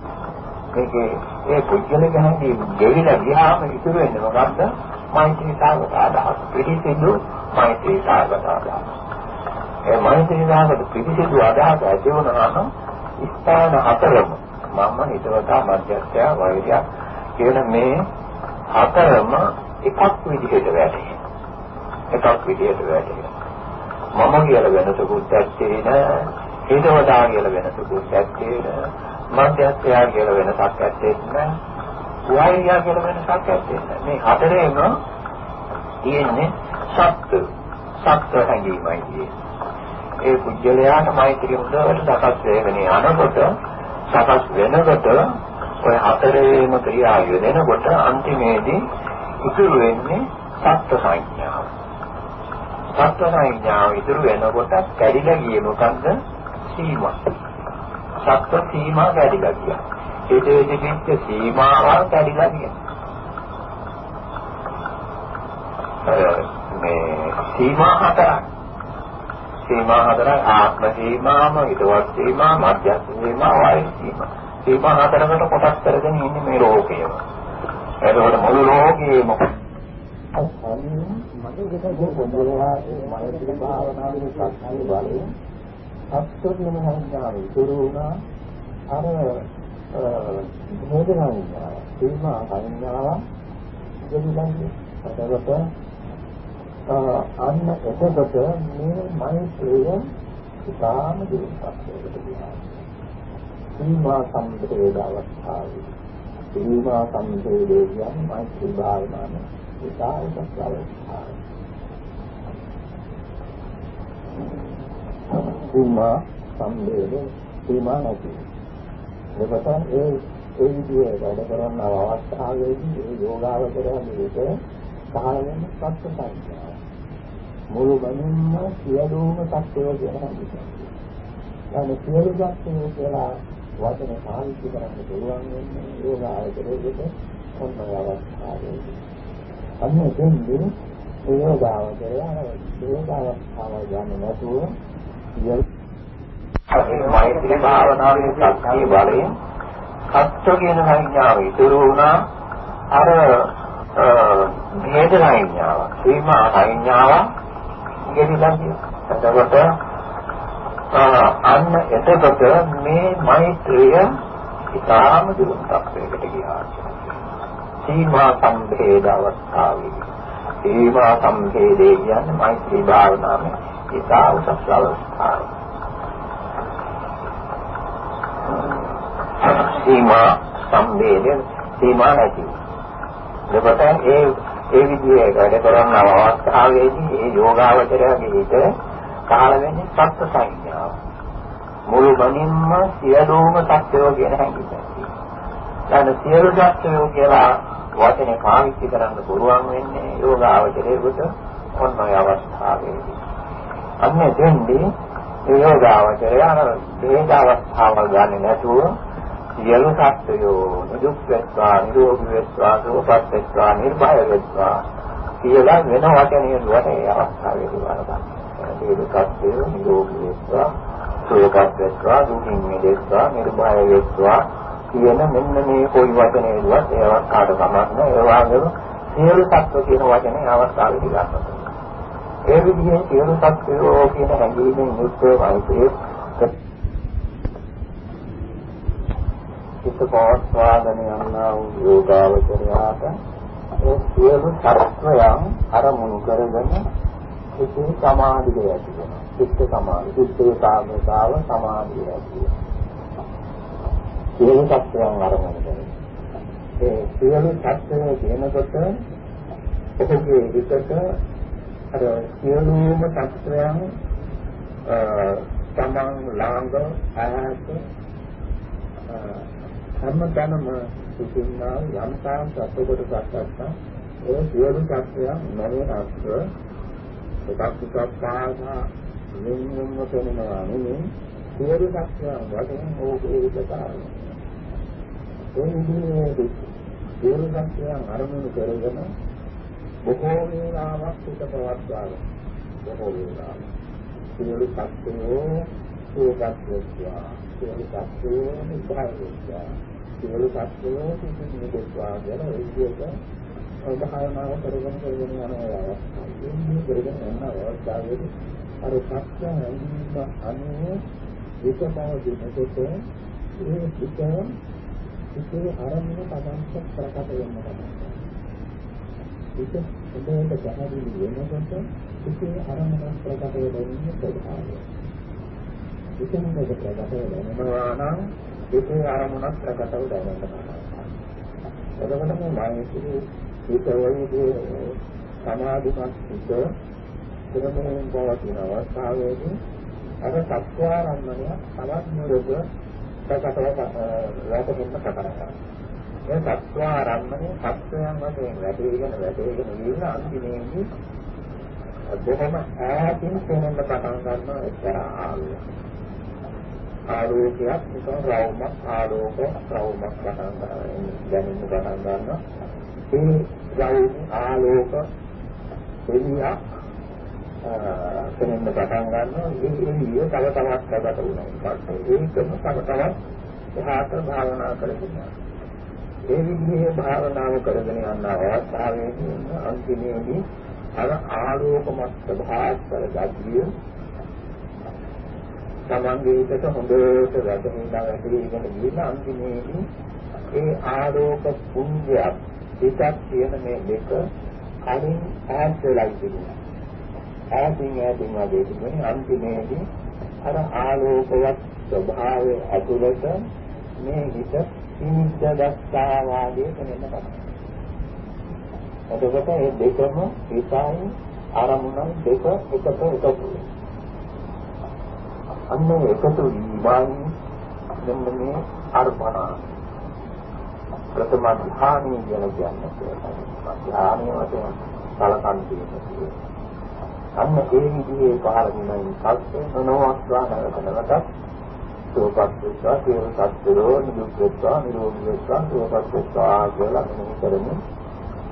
ඒකේ ඒ පුද්ගලික හැඟීම ගෙවිලා ගියාම ඉතුරු වෙන්නේ මොකද්ද? මෛත්‍රී සාගත අදහස්. පිළිසිදු මෛත්‍රී සාගත අදහස්. ඒ මෛත්‍රී සාගත පිළිසිදු අදහස් ඇති වුණාම ස්ථාන හතරම මම හිතවතා මධ්‍යස්ථය වෛරය කියන මේ හතරම එකක් විදිහට වැටේ. එකක් විදිහට වැටේ. මම කියලා වෙනසකුත් ඇත්තේ නෑ. හිතවතා කියලා වෙනසකුත් ඇත්තේ නෑ. මධ්‍යස්ථය කියලා වෙනසක් ඇත්තේ නෑ. වෛරය කියලා වෙනසක් ඇත්තේ නෑ. මේ හතරේම තියෙන්නේ සත්‍ය. සත්‍ය හැඟීමයි තියෙන්නේ. ඒ පුජ්‍යලයාට මෛත්‍රිය හොඳට සකස් වෙගෙන යනකොට සකස් වෙනකොට ඔය හතරේම ක්‍රියා යෙදෙනකොට අන්තිමේදී ඉතුරු වෙන්නේ සත්ත්ව සංඥාව. සත්ත්ව සංඥාව ඉතුරු වෙනකොට කැඩිලා ගියේ මොකද්ද? සීමා. සත්ත්ව සීමා කැඩිලා ගියා. ඒ දෙවිච්ච සීමාවල් කැඩිලා ගියා. මේ සීමා හතරක්. සීමා හතරක් ආත්ම සීමාම, ඊටවත් සීමා, මධ්‍යස්ථ සීමා, වායු සීමා. සීමා හතරකට කොටස් කරගෙන ඉන්නේ මේ රෝගයම. එතකොට මුළු රෝගයම මගේ දෙක පොඩ්ඩලා මනසේ භාවනාවේ සත්‍ය බලය අත්‍යොත්ම සංඥාව ඉතුරු වුණා අර මොදෙනා සීමා සංඥාව දෙවියන්ගේ එතකොට අන්න එතකොට මේ මෛත්‍රිය ඉතාම දුරස්තයකට ගියා. සීමා සම්පේද අවස්ථාවේ සීමා සම්පේදේ කියන්නේ මෛත්‍රී භාවනාවේ ඉතාම අවස්ථාව. සීමා සම්පේද සීමා නැති. එතකොට ඒ ඒ විදිහේ වැඩ කරන අවස්ථාවේදී ඒ යෝගාවචරය විදිහට සාහලෙන් සත්‍ය සංඥා මුළු බඳින්ම සියලුම සත්‍යය කියලා හඳුන්වනවා. යන සියලු සත්‍යය කියලා වචන පාවිච්චි කරන්න පුළුවන් වෙන්නේ යෝග ආයතනයක මොනවාද අවස්ථාවේ. අන්න දෙන්නේ යෝග ආයතනය යෝග ආයතනය යන්නේ නැතුව මෛත්‍රී භාවනාවේ ශක්තිය බලයෙන් කත්ත කියන සංඥාව ඉතුරු වුණා අර භේද සංඥාවක් සීමා සංඥාවක් ගෙවිලා එතකොට අන්න එතකොට මේ මෛත්‍රිය ඉතාම දුරටත් ගියා. සීමා සම්භේද අවස්ථාවේ. සීමා සම්භේදේ කියන්නේ මෛත්‍රී භාවනාවේ ඉතා උසස් අවස්ථාව. සීමා සම්භේද සීමා නැති. එතකොට ඒ ඒ විදිහේ වැඩ කරන අවස්ථාවේදී ඒ යෝගාවචරයේ හිත කාල වෙන්නේ සත්‍ය සංඥාව. මුළු මනින්ම සියලුම සත්‍යෝ කියන හැඟීම. දැන් සියලු සත්‍යෝ කියලා වචනේ පාවිච්චි කරන්න පුළුවන් වෙන්නේ යෝගාවචරයේකට ඔන්න ඔය අවස්ථාවේදී. අන්න එතෙන්දී ඒ යෝගාවචරය අර දේහ අවස්ථාවල් ගන්න නැතුව සියලු සත්‍යෝ නිදුක් වෙත්වා නිරෝගී වෙත්වා සුවපත් වෙත්වා නිර්භය වෙත්වා කියලා වෙන වචනේ දුවට ඒ අවස්ථාවේදී වරදක්. ඒ සත්‍යෝ නිරෝගී වෙත්වා සුවපත් වෙත්වා දුකින් මිදෙත්වා නිර්භය වෙත්වා කියන මෙන්න මේ කොයි වචනේ දුවත් ඒ අවස්ථාවට සමත් නැහැ. ඒ වගේම සියලු සත්‍ය කියන වචනේ අවස්ථාවේදී ගන්නවා. ඒ විදිහේ සියලු සත්‍යෝ කියන හැඟීමෙන් යුක්තව වයිසේ චිත්ත පවත්වාගෙන යනා වූ යෝගාවචරයාට ඒ සියලු සත්‍යයන් අරමුණු කරගෙන සිතේ සමාධිය ඇති වෙනවා. චිත්ත සමාධි, චිත්ත ඒකාග්‍රතාව සමාධිය ඇති වෙනවා. සියලු සත්‍යයන් අරමුණු කරගෙන ඒ සියලු සත්‍යය කියනකොට ඔහුගේ විකට අර සියලුම සත්‍යයන් තමන් ළඟ ආහත හැමතැනම සිටිනා යම් තාම් සත්‍යකට සත්‍යස්ස ඒ සියලු සත්‍යයන් නොවෙනස්ව එකක් එකක් පාසා වෙනම තැනවා නෙමෙයි. සියලු සත්‍යයන් වශයෙන් ඕකේ විකාරය ඒ විදිහේ සියලු සත්‍යයන් අරමුණු කරගෙන බොහෝ වේලාවක් පිට පවත්වාගෙන බොහෝ වේලාවක් සියලු සත්‍යෝ සුවපත් වෙත්වා. සියලු සත්‍යෝ නිබ්බාන වෙත්වා. සියලු සත්‍යෝ සිතින් නිදෙත්වා කියන ඒ විදිහට භාවනාව කරගෙන කරගෙන යන අවස්ථාවේ මේ කරගෙන යන අවස්ථාවේදී අර සත්‍ය හැඟීම අනුව විකපවදිනකොට ඒ පිටම පිටේ ආරම්භන පදංශ ප්‍රකට වෙන්න තමයි. ඒක හොඳට පැහැදිලි වෙනකොට පිටේ ආරම්භන ප්‍රකට වෙන්නේ ස්වභාවය. එතන හොඳ ප්‍රකට වෙනවා නම් පිටේ ආරම්භන ප්‍රකටව දැනෙන්න තමයි. එතකොට මේ මානසික හිතවලදී සමාධිමත් හිත ප්‍රමෝහයෙන් පවතින අවස්ථාවේදී අර සත්‍යාරම්මණය තවත් මුලක ප්‍රකටව වැටෙන්න පටන් ගන්නවා. ඒ සත්‍යාරම්මණය සත්‍යයන් වශයෙන් වැටීගෙන වැටීගෙන ඉන්න අන්තිමේදී බොහොම ඈතින් පේන්න පටන් ගන්නවා එක්තරා ආලෝකයක්. ආලෝකයක් නිකන් රවුමක් ආලෝක රවුමක් පටන් ගන්නවා. දැනෙන්න පටන් ගන්නවා. ඒ රවුම ආලෝක එළියක් කෙනෙක් පටන් ගන්නවා ඒ එළිය තව තවත් ප්‍රකට වෙනවා. ඒකම තව තවත් එහාට භාවනා කරගෙන ඒ විදිහේ භාවනාව කරගෙන යන අවස්ථාවේදී අන්තිමේදී අර ආලෝකමත් ස්වභාවතර ගතිය තමන්ගේ හිතට හොඳට වැටෙනවා වැටෙගෙන ගිහින් අන්තිමේදී ඒ ආලෝක පුඤ්ජයක් පිටක් කියන මේ දෙක කලින් ඈත් වෙලා ඉතිරිලා ඈතින් ඈතින් වගේ තිබුණේ අන්තිමේදී අර ආලෝකවත් ස්වභාවය ඇතුළත මේ හිත සිනිද්ද දස්සා වාගේ කෙනෙක් තමයි. එතකොට මේ දෙකම හිතයි අරමුණයි දෙක එකට එකතු අන්න එකතු වීමයි මෙන්න මේ අර්පණා. ප්‍රථම ධ්‍යානීය කියන කියන්නේ ධ්‍යානීය වශයෙන් සලකන් තියෙනවා අන්න ඒ විදිහේ පහළ වීමෙන් පස්සේ නොනවස්වා නැවතනකට සෝපත් වෙච්චා සියලු සත්‍යෝ නිදුක් වෙච්චා නිරෝගී වෙච්චා සෝපත් වෙච්චා කියලා මෙහෙම කරමින්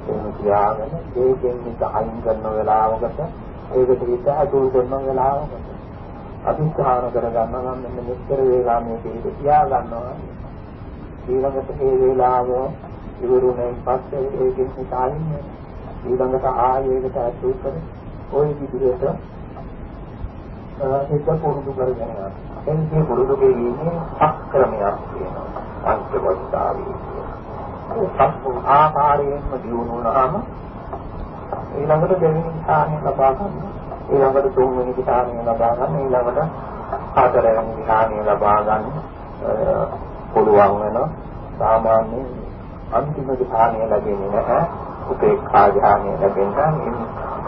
එහෙම කියාගෙන ඒකෙන් හිත අයින් කරන වෙලාවකට ඒකට හිත අතුල් කරන වෙලාවකට අධිෂ්ඨාන කරගන්නවා නම් මෙන්න මෙච්චර වේලා මේ පිළිද කියා ගන්නවා ඊළඟට ඒ වේලාව ඉවරුණෙන් පස්සේ ඒකෙන් හිත අයින් ඊළඟට ආයෙකට අතුල් කරගෙන ওই විදිහට හිත පුරුදු කරගෙන යනවා. එන්නේ පුරුදු කිරීමේ අක්‍රමයක් තියෙනවා. පංචවස්තාවේ. ඒ සම්පූ ආකාරයෙන්ම දියුණු වුණාම ඊළඟට දෙවෙනි ස්ථානය ලබා ගන්න. ඊළඟට තුන්වෙනි ස්ථානය ලබා ගන්න. ඊළඟට හතරවෙනි ස්ථානය ලබා ගන්න පුළුවන් වෙනවා. සාමාන්‍යයෙන් අන්තිම ස්ථානය ලැබෙන්නේ නැහැ. උපේක්ඛා ධ්‍යානය ලැබෙනවා මේ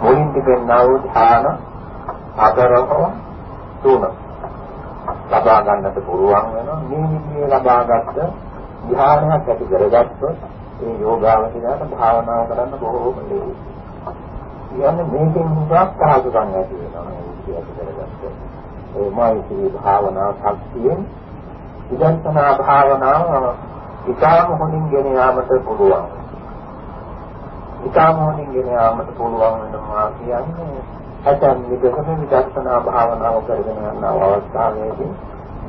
මුලින් තිබෙනා වූ ධ්‍යාන හතරම තුන ලබා ගන්නට පුළුවන් වෙනවා මේ විදිහේ ලබාගත් ධ්‍යානයක් ඇති කරගත්තොත් ඒ යෝගාවචරයට භාවනා කරන්න බොහෝම ලේසියි. කියන්නේ මේකෙන් හුඟක් පහසුකම් ඇති වෙනවා මේ විදිහට කරගත්තොත්. ඒ මෛත්‍රී භාවනා ශක්තියෙන් විදර්ශනා භාවනාව ඉතාම හොඳින් ගෙන යාමට පුළුවන්. ඉතාම හොඳින් ගෙන යාමට පුළුවන් වෙනවා කියන්නේ ඇතන් විදකම විදර්ශනා භාවනාව කරගෙන යන අවස්ථාවේදී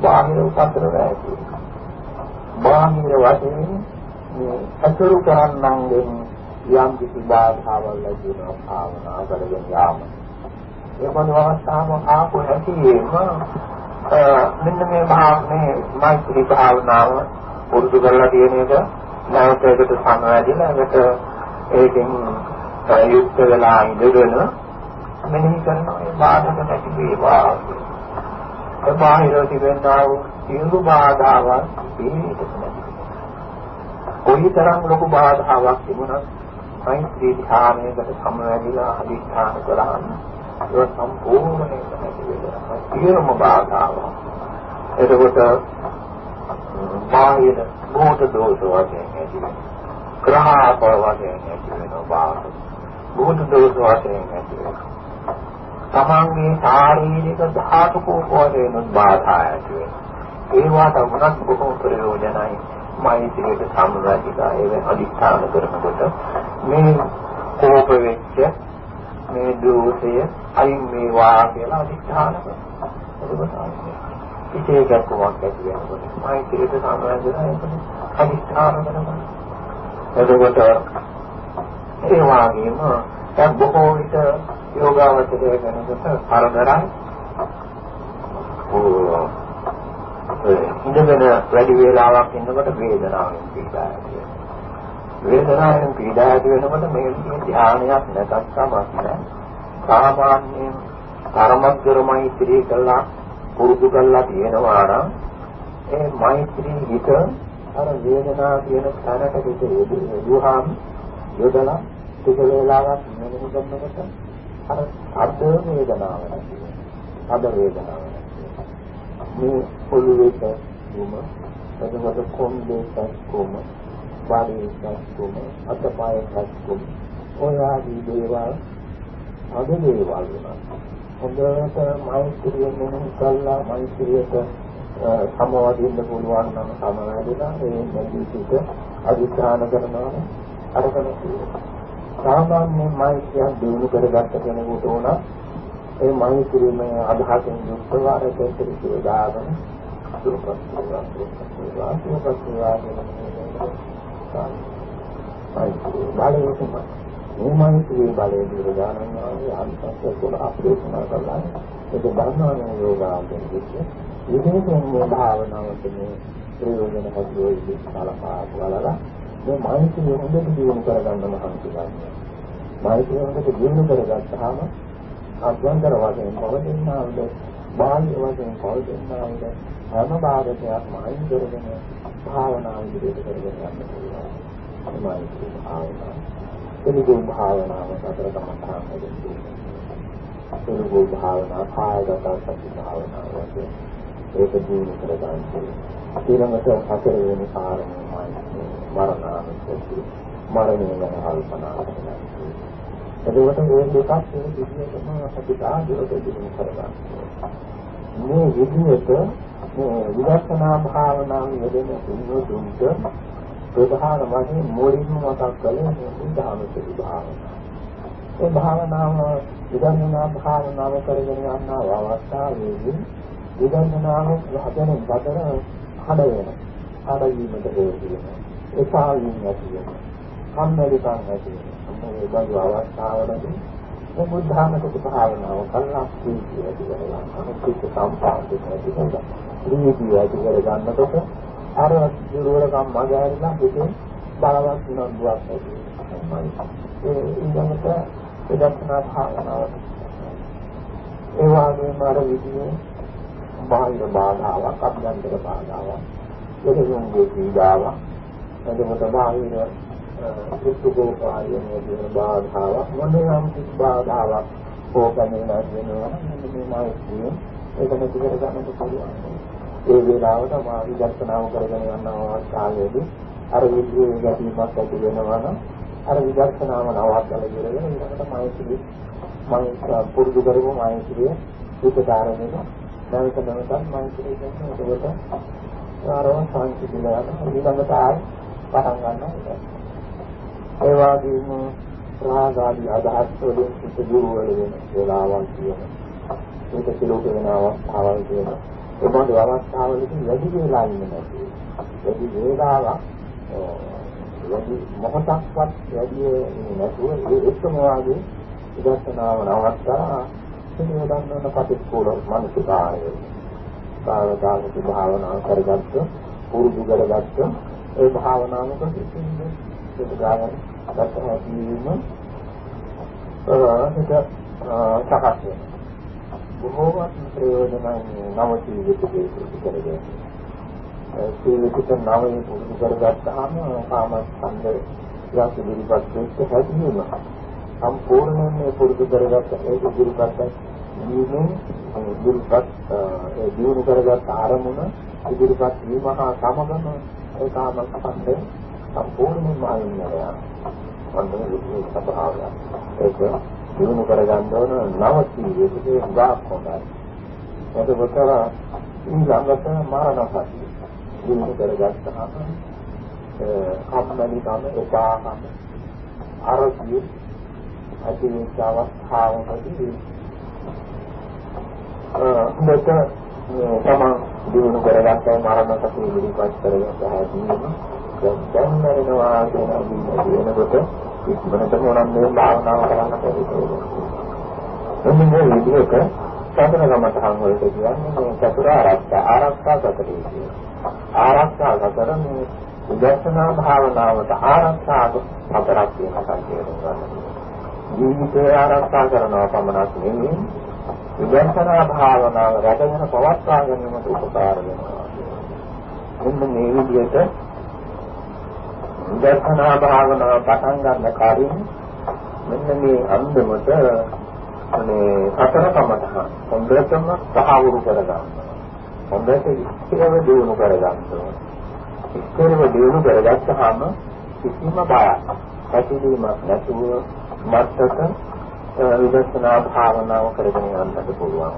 බාහිර උපද්‍රව ඇති. බාහිර වශයෙන් මේ අසුරු කරන්නන්ගෙන් යම් කිසි බාධාවල් ලැබෙනවා භාවනා කරගෙන යාම. ඒ වගේ අවස්ථාවක් ආපු හැටියෙම මෙන්න මේ භාවනේ මෛත්‍රී භාවනාව පුරුදු කරලා තියෙන එක නැවත ඒකට සමවැදිලා ඒකට ඒකෙන් යුක්ත වෙලා ඉඳගෙන මෙනෙහි කරනවා ඒ බාධක නැති වේවා. ඒ බාහිර තිබෙනා වූ සියලු බාධාවන් පිළිපෙත නැති. කොයිතරම් ලොකු බාධාවක් තිබුණත් මෛත්‍රී ධ්‍යානයකට සමවැදිලා අධිෂ්ඨාන කරාම ඒක සම්පූර්ණයෙන් නැති වෙනවා. සියලුම බාධාව. එතකොට බාහිර භූත දෝෂ වශයෙන් ඇති වෙනවා. ග්‍රහාප වශයෙන් ඇති වෙනවා බාහිර. භූත දෝෂ වශයෙන් ඇති වෙනවා. තමන්ගේ ශාරීරික ධාතු කෝපවලින් බාධා ඇති වෙනවා. ඒවට වුණත් බොහෝ ප්‍රයෝජනයි. මෛත්‍රියට සම්බන්ධිතා ඒ අධිෂ්ඨාන කරනකොට මේ කෝප වෙච්ච මේ දෝෂය අයින් මේවා කියලා අධිෂ්ඨාන කරනවා. ඉතේ ගැක්කමක් ඇති වෙනකොට මෛත්‍රියට සම්බන්ධලා එතන අධිෂ්ඨාන කරනවා. එතකොට ඒ වගේම දැන් බොහෝ විට යෝගාවචරය ගැනකට පරදරයි. ඕ ඉඳගෙන වැඩි වේලාවක් ඉන්නකොට වේදනාවෙන් පීඩා ඇති වෙනවා. වේදනාවෙන් පීඩා ඇති වෙනකොට මේ විදිහේ ධානයක් නැතත් තමයි සාමාන්‍යයෙන් ධර්මස්වර මෛත්‍රී කළා පුරුදු කළා තියෙනවා නම් ඒ මෛත්‍රී හිත අර වේදනාව කියන තැනට හිත යොදුවාම යොදලා ටික වේලාවක් මෙනෙහි කරනකොට අර අද වේදනාව නැති වෙනවා. අද වේදනාව මේ ඔළුවේ පැස්කුම එතකොට කොණ්ඩේ පැස්කුම වාඩි පැස්කුම අතපය පැස්කුම ඔය ආදී දේවල් අද දේවල් වෙනවා හොඳට මෛත්‍රිය මෙහෙම කළා මෛත්‍රියට සමවදින්න පුළුවන් නම් සමවැදලා ඒ නැති සිට අධිෂ්ඨාන කරනවා. අරගෙන සාමාන්‍ය මෛත්‍රිය දිනු කරගත්ත කෙනෙකුට උනත් ඒ මෛත්‍රීමය අදහසින් යුක්තව අර දෙතරිසෝ දාගෙන දුරපත් වේවා දුරපත් වේවා දුරපත් වේවා මෛත්‍රී බලය තමයි මේ මෛත්‍රී බලය දුරදානන් වාගේ අන්තස්ස තුළ අපේක්ෂා කරලා ඒක ධර්මවල යෝගාවෙන් කිව්වේ විදේශයෙන් මේ භාවනාවට මේ ප්‍රයෝජන හසුරුවයි ඉස්සලපා වලලා මේ මෛත්‍රී හොඳට දියුණු කරගන්න මහන්සි ගන්නවා මෛත්‍රී හොඳට දියුණු කරගත්තාම අභ්‍යන්තර වශයෙන් පවතිනාවද බාහිර වශයෙන් පවතිනාවද හැම භාගයක්ම අයින් කරගෙන භාවනාව ඉදිරියට කරගෙන යන්න පුළුවන්. අනිවාර්ය භාවනාව. එනිකෝ භාවනාව අතර තමයි හදන්නේ. එනිකෝ භාවනාව කායගත සති භාවනාව වශයෙන් ඒක දිනු කරගන්න. ඊළඟට හතර වෙනි කාරණේ මරණානුස්සතිය. මරණය ගැන කල්පනා කරනවා. එතකොට මේ දෙකක් මේ විදිහටම අපිට ආදිරට දිනු කරගන්න. මේ විදිහට මේ විදර්ශනා භාවනාව යෙදෙන සිංහතුන්ට ප්‍රධාන වශයෙන් මූලිකම මතක් කළේ බුද්ධානුස්සති භාවනාව. ඒ භාවනාව විදර්ශනා භාවනාව කරගෙන යන අවස්ථාවේදී විදර්ශනාව හදන බතර හඩ වෙනවා. හඩ වීමට හේතු වෙනවා. ඒසා වීම ඇති වෙනවා. කම්මැලිකම් ඇති වෙනවා. මේ බඳු අවස්ථාවලදී මේ බුද්ධාමක භාවනාව කල්ලා ප්‍රීතිය ඇති කරගන්න. අනිත්‍ය සම්පාදිත ඇති කරගන්න. ප්‍රීතිය ඇති කරගන්නකොට අර දුරවරකම් මගහැරලා හිතේ බලවත් උනන්දුවක් ඇති වෙනවා. ඒ ඊළඟට විදර්ශනා භාවනාව ඒ වගේම අර විදිහේ බාහිර බාධාවක් අභ්‍යන්තර බාධාවක් දෙකෙන්ගේ පීඩාවක් එතකොට බාහිර සුඛෝපායන කියන බාධාවක් මොනවාම කිසි බාධාවක් ඕකනේ නැගෙනවා මේ මායිතිය ඒක නැති කර ගන්නට පුළුවන්. ඒ වෙලාවට මා විදර්ශනාව කරගෙන යන අවස්ථාවේදී අර විදිහේ ගැටීමක් ඇති වෙනවා නම් අර විදර්ශනාව නවත්තලා ඉවරගෙන ඊළඟට මායිතිය මම පුරුදු කරමු මායිතිය විචාරණය නැවත නැවතත් මායිතිය කියන්නේ ඒකට ආරව සාන්ති දිලා ඊළඟට ආයි පටන් ගන්නවා. ඒ වගේම රාගාදී අදහස් වලින් සිත දුර්වල වෙන වෙලාවල් තියෙන මේක සිලෝක වෙන අවස්ථාවල් තියෙන ඒ බඳු අවස්ථාවලදී වැඩි වෙලා ඉන්නේ නැති. වැඩි වේලාවක් වැඩි මොහොතක්වත් වැඩි නැතුව ඒ එකම වාගේ විදර්ශනාව නවත්තා සිතේ දන්නන ප්‍රතිකූල මානසිකාරය. සාවධානක භාවනාව කරගත්ත පුරුදු කරගත්ත ඒ භාවනාවක සිටින්නේ ඒක ගාන අදත් හැදීම ඒක සකස් වෙනවා බොහෝමත් ප්‍රයෝජනයි නව ජීවිතයේ කරගෙන ජීවිතේ නවයේ පුරුදු කරගත්තාම කාම සංදර යාක දිරිපත් වෙච්ච හැදීම සම්පූර්ණයෙන් පුරුදු කරගත්ත ඒක දිරිපත් වීමෙන් දිරිපත් ඒ දිනු කරගත් ආරමුණ ඉදිරිපත් වීම හා සමගම ඒ කාම සංදර සම්පූර්ණයෙන්ම අයින් වෙනවා. අන්නේ විදිහේ ස්වභාවය. ඒක දිනු කරගන්න ඕන නව ජීවිතේ උදාක් හොඳයි. එතකොට ඊළඟට මරණ සතිය. දිනු කරගත්තාම කම්මැලි කම එපාකම අරසිය අතිවිච අවස්ථාවකදී මෙත තමන් දිනු කරගත්තා මරණ සතිය ඉදිරිපත් කරගත හැකියි. දැන් මරනවා කියන අදින වෙනකොට ඉක්මනට මොනම් මේ භාවනාව කරන්න බැරි මේ විදිහට සතරගම තහන් වලට කියන්නේ මේ චතුරාර්ය ආරක්ෂා සතරේ කියන්නේ. ආරක්ෂා සතර මේ විදර්ශනා භාවනාවට ආරක්ෂා හතරක් තියෙනවා කියන ජීවිතය ආරක්ෂා කරනවා පමණක් නෙවෙයි විදර්ශනා භාවනාව රැකගෙන පවත්වා ගැනීමට උපකාර වෙනවා. මෙන්න මේ විදිහට විදර්ශනා භාවනාව පටන් ගන්න කලින් මෙන්න මේ අන්දමට මේ සතර කමතහ හොඳටම සහවුරු කරගන්න. හොඳට ඉස්තිරව දිනු කරගන්න. ඉස්තිරව දිනු කරගත්තාම කිසිම බයක් ඇතිවීමක් නැතුව මත්තක විදර්ශනා භාවනාව කරගෙන යන්නට පුළුවන්.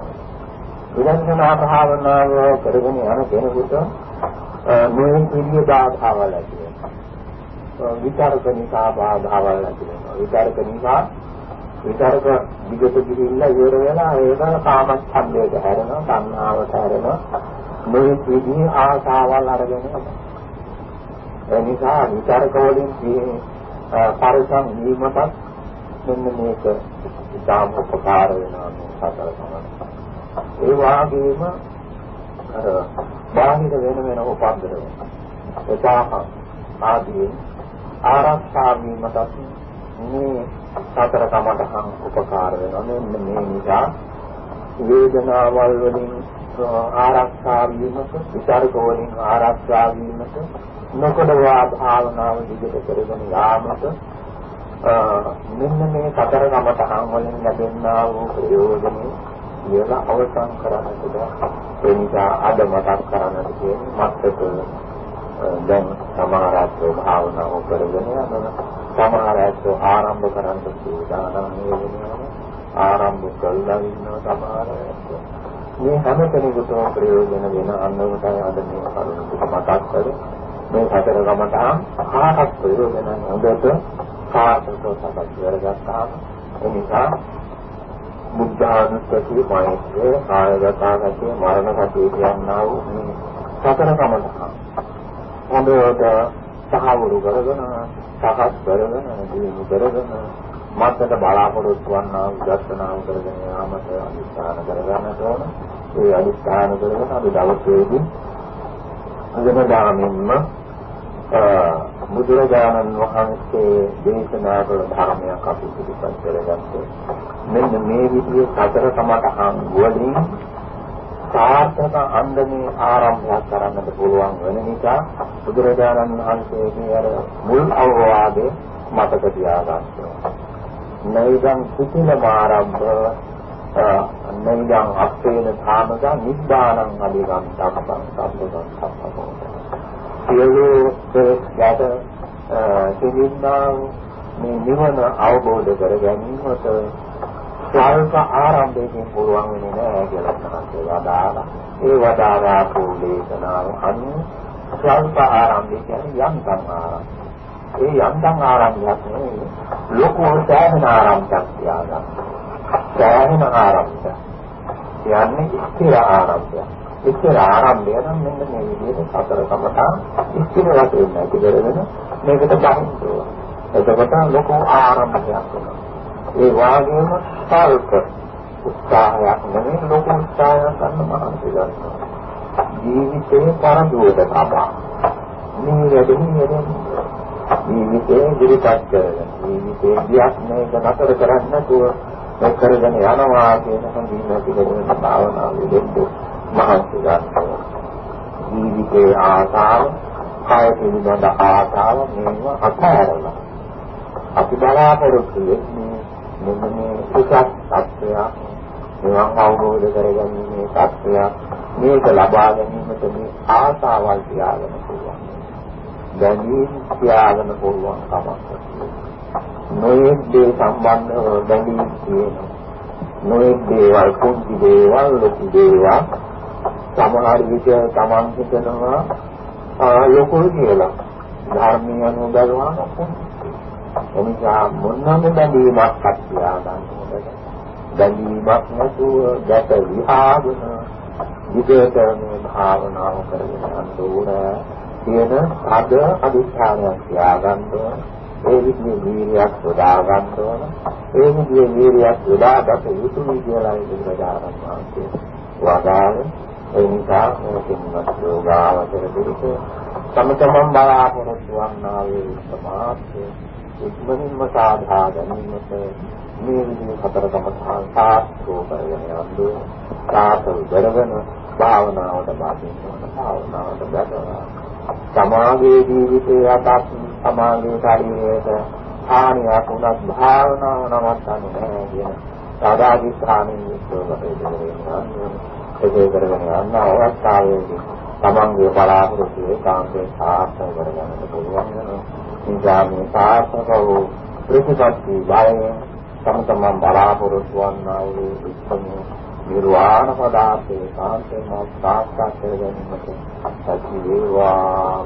විදර්ශනා භාවනාව කරගෙන යන කෙනෙකුට මේ පිළිය බාධාවල් ඇති විචාරක නිසා බාධාවල් ඇති වෙනවා. විචාරක නිසා විචාරක විගත ගිහිල්ලා ඉවර වෙලා ඒක කාමච්ඡන්දයට හැරෙනවා, තණ්හාවට හැරෙනවා. මේ විදිහේ ආසාවල් අරගෙන යනවා. ඒ නිසා විචාරක වලින් පරිසම් වීමටත් මෙන්න මේක ඉතාම උපකාර වෙනවා මේ සතර සමන. ඒ වාගේම අර බාහිර වෙන වෙන උපද්දර වෙනවා. ආදී ආරක්ෂා වීමටත් මේ සතර කමටහන් උපකාර වෙනවා. මෙන්න මේ නිසා වේදනාවල් වලින් ආරක්ෂා වීමට විචාරක වලින් ආරක්ෂා වීමට නොකඩවා භාවනාව දිගට කරගෙන යාමට මෙන්න මේ සතර කමටහන් වලින් ලැබෙනා වූ ප්‍රයෝජනෙ කියලා අවසන් කරන්නට ඒ නිසා අද මතක් කරන්නට කියන්නේ මත්තක දැන් සමහර අත්ෝ භාවනාව කරගෙන යනවා. සමහර අත්ෝ ආරම්භ කරන්න සූදානම් වෙනවා. ආරම්භ කළා ඉන්නවා සමහර අත්ෝ. මේ හැම කෙනෙකුටම ප්‍රයෝජන වෙන අන්නවටයි අද මේ කරුණ ටික මතක් කරේ. මේ සතර ගමටහන් කාටත් ප්‍රයෝජන හොඳට කාටත් සකස් කරගත්තාම ඒ නිසා බුද්ධානුස්සතිය මෛත්‍රිය කායගතාගතිය මරණ සතිය කියනවා වූ මේ සතර ගමටහන් හොඳට සහවුරු කරගෙන සකස් කරගෙන දිනු කරගෙන මත්තට බලාපොරොත්තු වන්නා දර්ශනාව කරගෙන යාමට අනිස්ථාන කරගන්නට ඕන. ඒ අනිස්ථාන කරගෙන අපි දවසේදී අදමදාමින්ම බුදුරජාණන් වහන්සේ දේශනා කළ ධර්මයක් අපි පිළිපත් කරගත්තේ මෙන්න මේ විදිහේ සතර සමතහන් වලින් සාර්ථක අන්දමේ ආරම්භයක් කරන්නට පුළුවන් වෙන නිසා බුදුරජාණන් වහන්සේගේ අර මුල් අවවාදේ මතක තියාගන්න. නෛදං කුසල ආරම්භ නෛදං අපේන ධාමද නිබ්බානං අධිගම් තප්පං සම්බුදං සම්පතෝ. සියලු යට සිනින්නා මේ නිවන අවබෝධ කර ගැනීමට ස්වල්ප ආරම්භයෙන් පුළුවන් වෙන්නේ නැහැ කියලා තමයි වදාලා. ඒ වදාලා පොදේශනාව අනුව ස්වල්ප ආරම්භය කියන්නේ යන්තම් ආරම්භය. ඒ යන්තම් ආරම්භයක් නෙවෙයි ලොකු සෑහෙන ආරම්භයක් තියාගන්න. සෑහෙන ආරම්භය. කියන්නේ ස්ථිර ආරම්භය. ස්ථිර ආරම්භය නම් මෙන්න මේ විදිහට සතර කමතා ස්ථිර වශයෙන් නැති කරගෙන මේකට බහින්න ඕන. එතකොට ලොකු ආරම්භයක් වෙනවා. ඒ වාගේම සල්ප උත්සාහයක් නෙමෙයි ලොකු උත්සාහයක් ගන්න මහන්සි ගන්නවා. ජීවිතේ පරදුවට තබා මේ වැඩිම ජීවිතේ ඉදිරිපත් කරගෙන ජීවිතේ ගියක් මේක නතර කරන්න නැතුව මේ කරගෙන යනවා කියන හඳින් නැති කරගෙන භාවනාව දෙන්න මහන්සි ගන්නවා. ජීවිතේ ආසාව, කාය පිළිබඳ ආසාව මේවා අත්හැරලා අපි බලාපොරොත්තු වෙන්නේ මෙන්න මේ උසස් තත්ත්වයක් නිවන් අවබෝධ කරගැනීමේ තත්ත්වයක් මේක ලබා ගැනීමට මේ ආසාවල් තියාගෙන පුළුවන්. දැනීම් තියාගෙන පුළුවන් කමක් නොයෙක් දේ සම්බන්ධව බැඳී තියෙනවා. නොයෙක් දේවල් කුංචි දේවල් ලොකු දේවල් සමහර විට තමන් හිතනවා ලොකුයි කියලා. ධර්මීය අනුව බලනවා කුංචි එනිසා මොනම බැඳීමක් අත්‍යා ගන්නකොට බැඳීමක් නැතුව දැක විහාගෙන විදේත මේ භාවනාව කරගෙන යන්න ඕන. කියන අද අදිස්ථානයක් තියාගන්න ඕන. ඒ විදිහේ වීර්යයක් යොදා ගන්න ඕන. ඒ විදිහේ වීර්යයක් යොදාගත යුතුයි කියලා බුදුරජාණන් වහන්සේ වදාළ. ඒ නිසා මේකෙන්වත් යෝගාවචර දෙක තම තමන් බලාපොරොත්තු වන්නා වේ සමාධිය ඉක්මනින්ම සාධා ගැනීමට මේ විදිහේ හතර කමඨාන් සාස්ත්‍රෝ කරගෙන යන්නේ සාසල් දරගෙන භාවනාවට බාධින් කරන භාවනාවට බැසලා සමාගයේ ජීවිතයේ අතත් සමාගයේ ශරීරයට හානියක් වුණත් භාවනාව නවත්තන්නේ නැහැ කියන සාදාදිස්ථානින් යුක්තව ඒ කරගෙන යන අවස්ථාවේදී තමන්ගේ බලාපොරොත්තු ඒකාන්තයෙන් සාර්ථක කරගන්න පුළුවන් වෙනවා. නිසා මේ සාර්ථක වූ ප්‍රතිපත්ති බලයෙන් තම තමන් බලාපොරොත්තු වන්නා වූ උත්සම නිර්වාණ පදාර්ථයේ කාන්තේම සාක්ෂාත් කර ගැනීමට සැකී වේවා